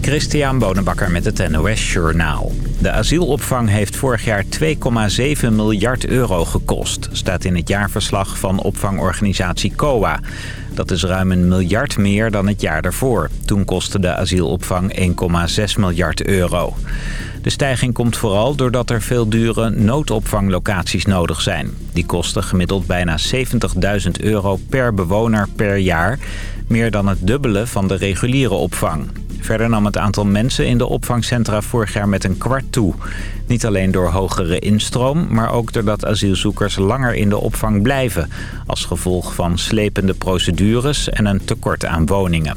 Christian Bonenbakker met het NOS Journaal. De asielopvang heeft vorig jaar 2,7 miljard euro gekost. Staat in het jaarverslag van opvangorganisatie COA. Dat is ruim een miljard meer dan het jaar daarvoor. Toen kostte de asielopvang 1,6 miljard euro. De stijging komt vooral doordat er veel dure noodopvanglocaties nodig zijn. Die kosten gemiddeld bijna 70.000 euro per bewoner per jaar. Meer dan het dubbele van de reguliere opvang. Verder nam het aantal mensen in de opvangcentra vorig jaar met een kwart toe. Niet alleen door hogere instroom, maar ook doordat asielzoekers langer in de opvang blijven... als gevolg van slepende procedures en een tekort aan woningen.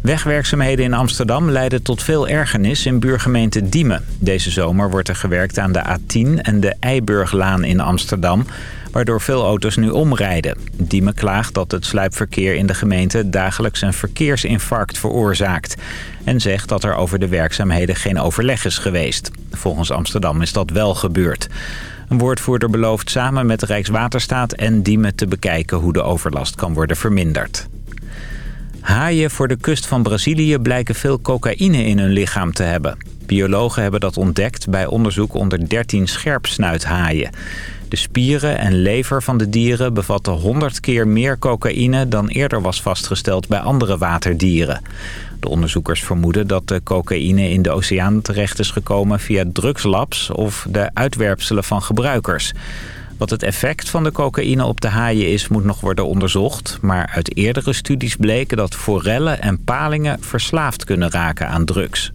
Wegwerkzaamheden in Amsterdam leiden tot veel ergernis in buurgemeente Diemen. Deze zomer wordt er gewerkt aan de A10 en de Eiburglaan in Amsterdam waardoor veel auto's nu omrijden. Diemen klaagt dat het sluipverkeer in de gemeente dagelijks een verkeersinfarct veroorzaakt. En zegt dat er over de werkzaamheden geen overleg is geweest. Volgens Amsterdam is dat wel gebeurd. Een woordvoerder belooft samen met Rijkswaterstaat en Diemen te bekijken hoe de overlast kan worden verminderd. Haaien voor de kust van Brazilië blijken veel cocaïne in hun lichaam te hebben. Biologen hebben dat ontdekt bij onderzoek onder 13 scherpsnuithaaien. De spieren en lever van de dieren bevatten 100 keer meer cocaïne dan eerder was vastgesteld bij andere waterdieren. De onderzoekers vermoeden dat de cocaïne in de oceaan terecht is gekomen via drugslabs of de uitwerpselen van gebruikers. Wat het effect van de cocaïne op de haaien is, moet nog worden onderzocht. Maar uit eerdere studies bleken dat forellen en palingen verslaafd kunnen raken aan drugs.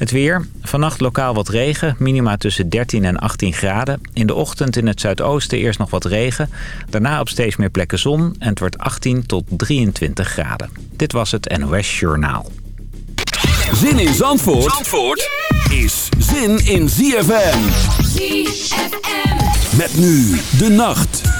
Het weer. Vannacht lokaal wat regen. Minima tussen 13 en 18 graden. In de ochtend in het zuidoosten eerst nog wat regen. Daarna op steeds meer plekken zon. En het wordt 18 tot 23 graden. Dit was het NOS Journaal. Zin in Zandvoort, Zandvoort is zin in ZFM. ZFM. Met nu de nacht.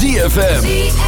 ZFM.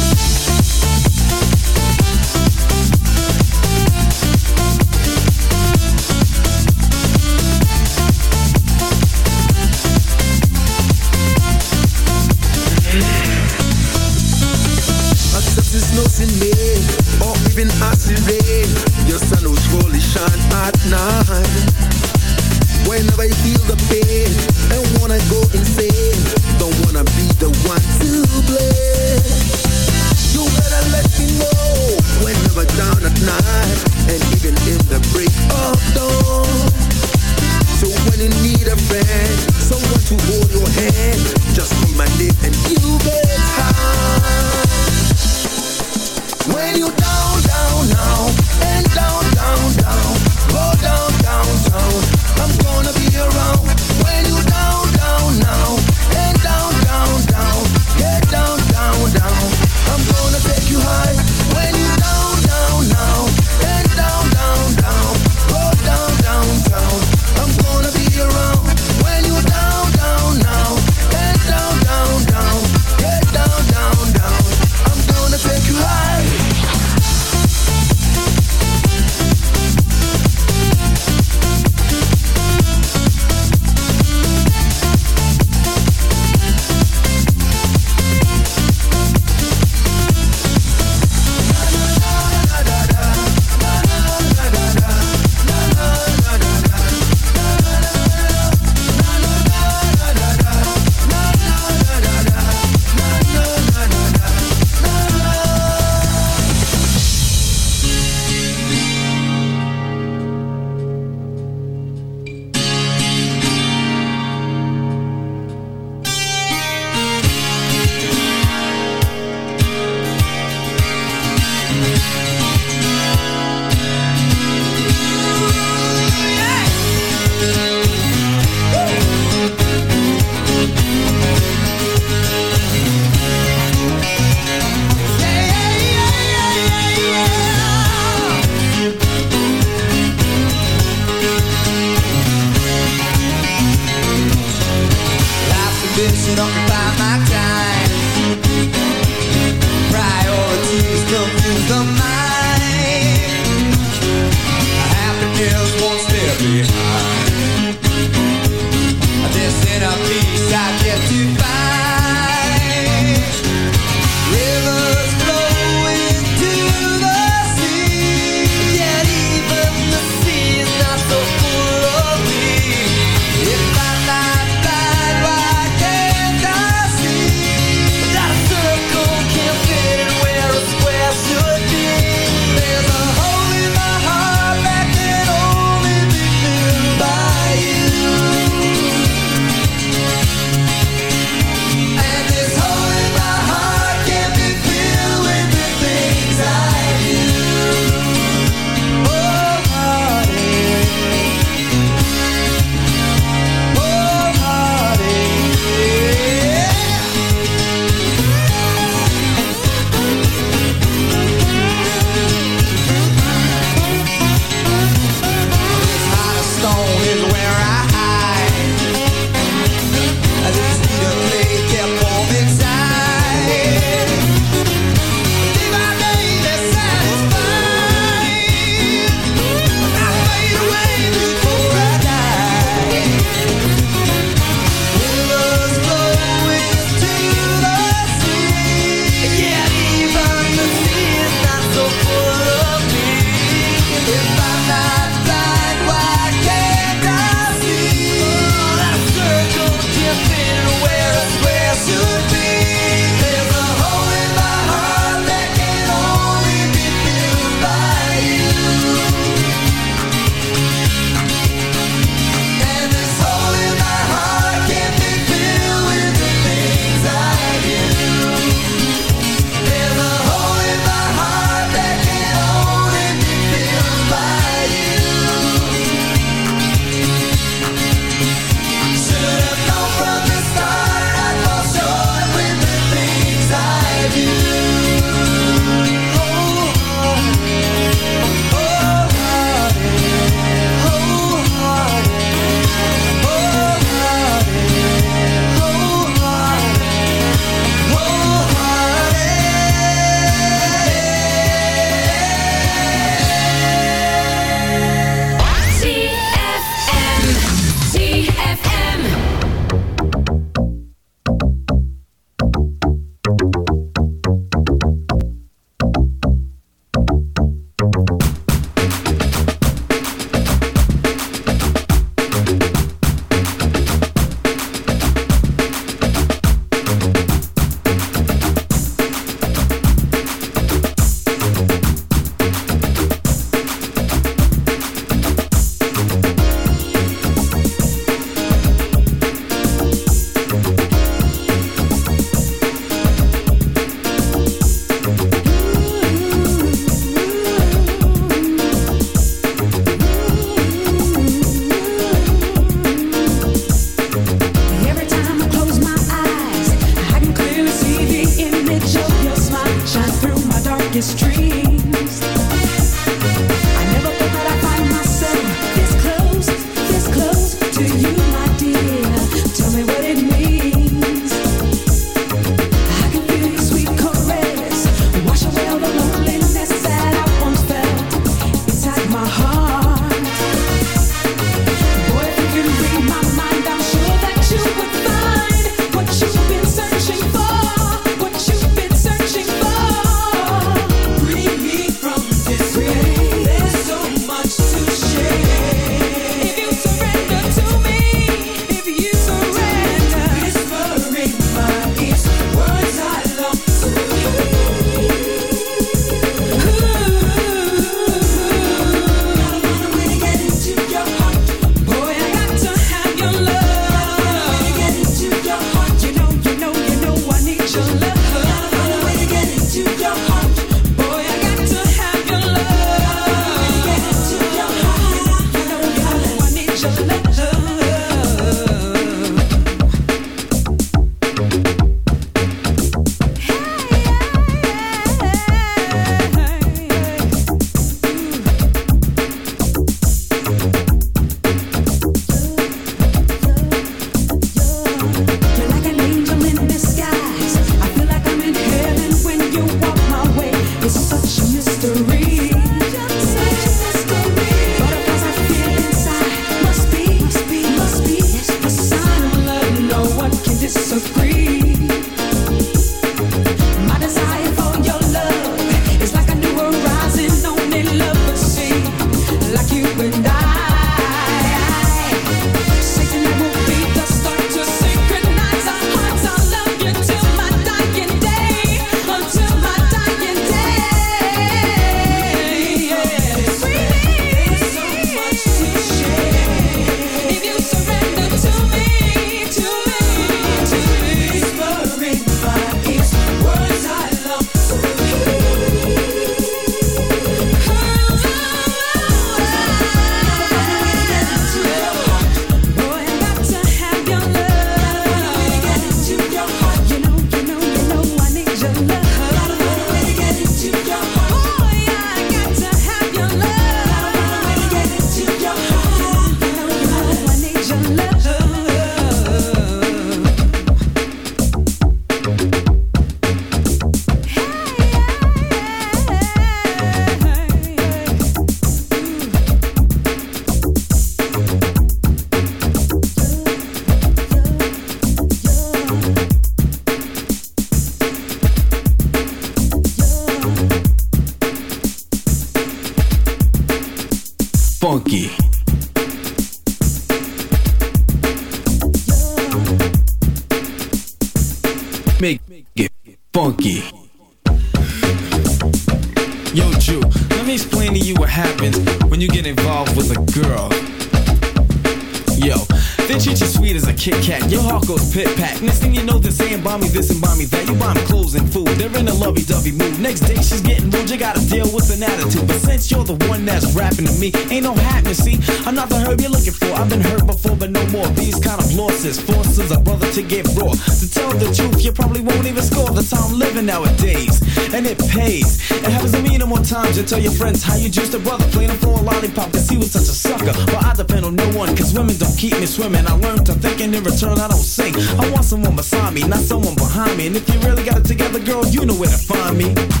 To tell your friends how you juiced a brother playing for a lollipop cause he was such a sucker. But I depend on no one cause women don't keep me swimming. I learned to think and in return I don't sing. I want someone beside me, not someone behind me. And if you really got it together, girl, you know where to find me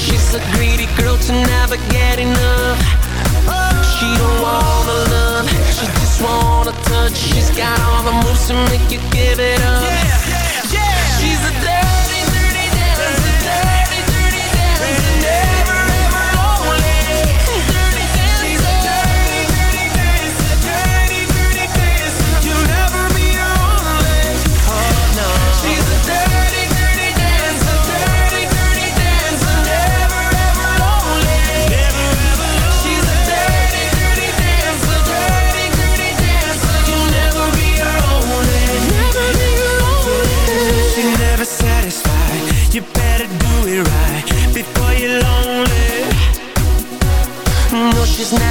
She's a greedy girl to never get enough. She don't want the love, she just wanna touch. She's got all the moves to make you give it up.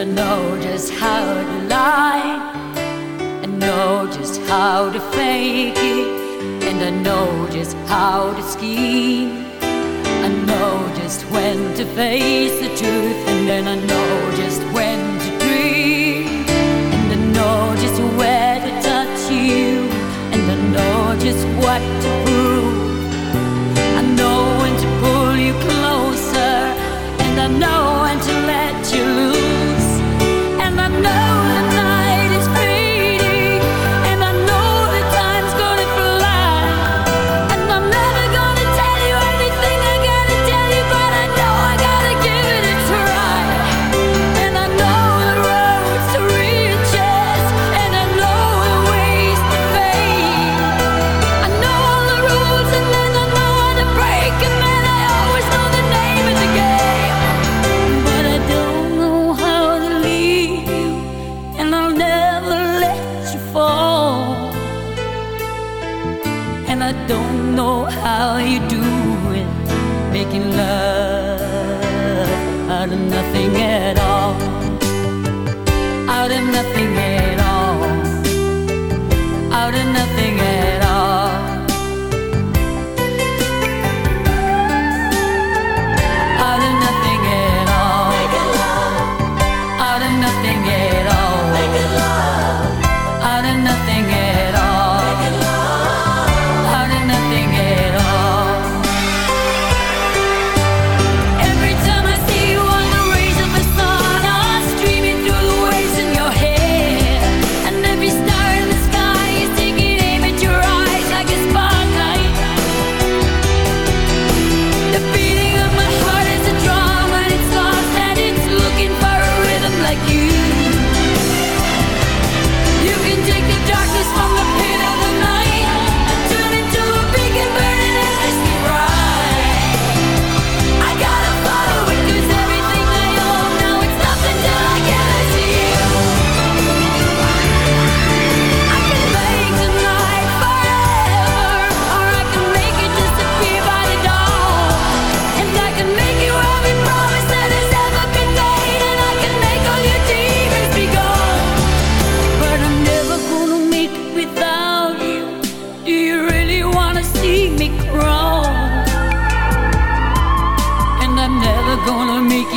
to know just how to lie, and know just how to fake it, and I know just how to scheme. I know just when to face the truth, and then I know.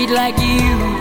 like you.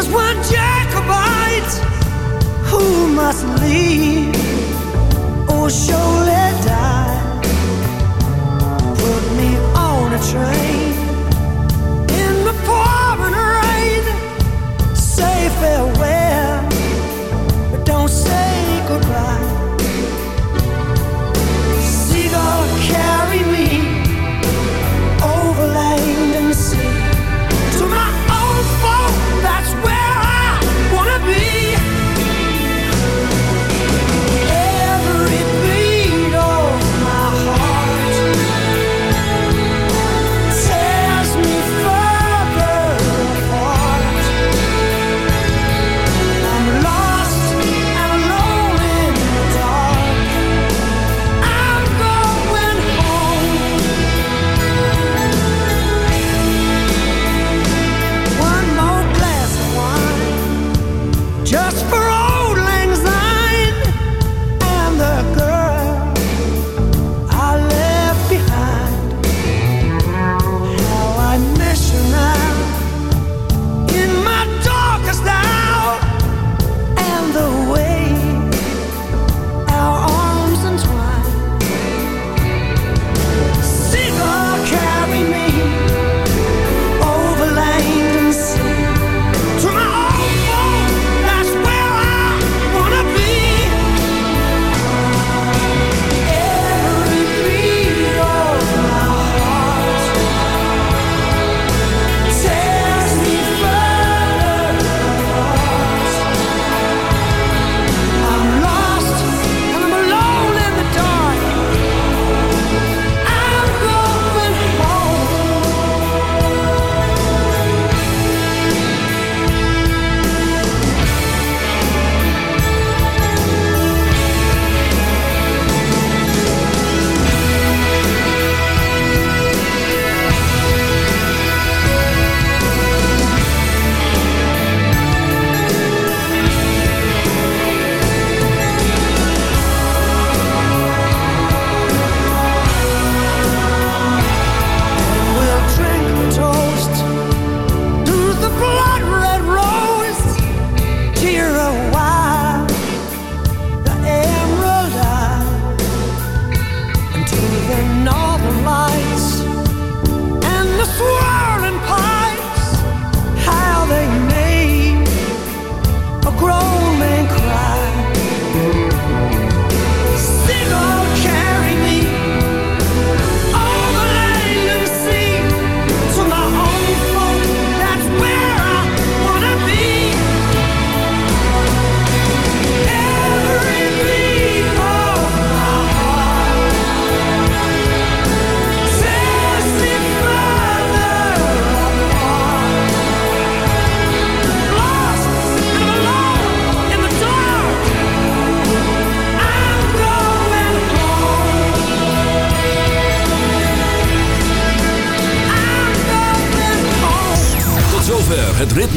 is one Jacobite who must leave or surely die.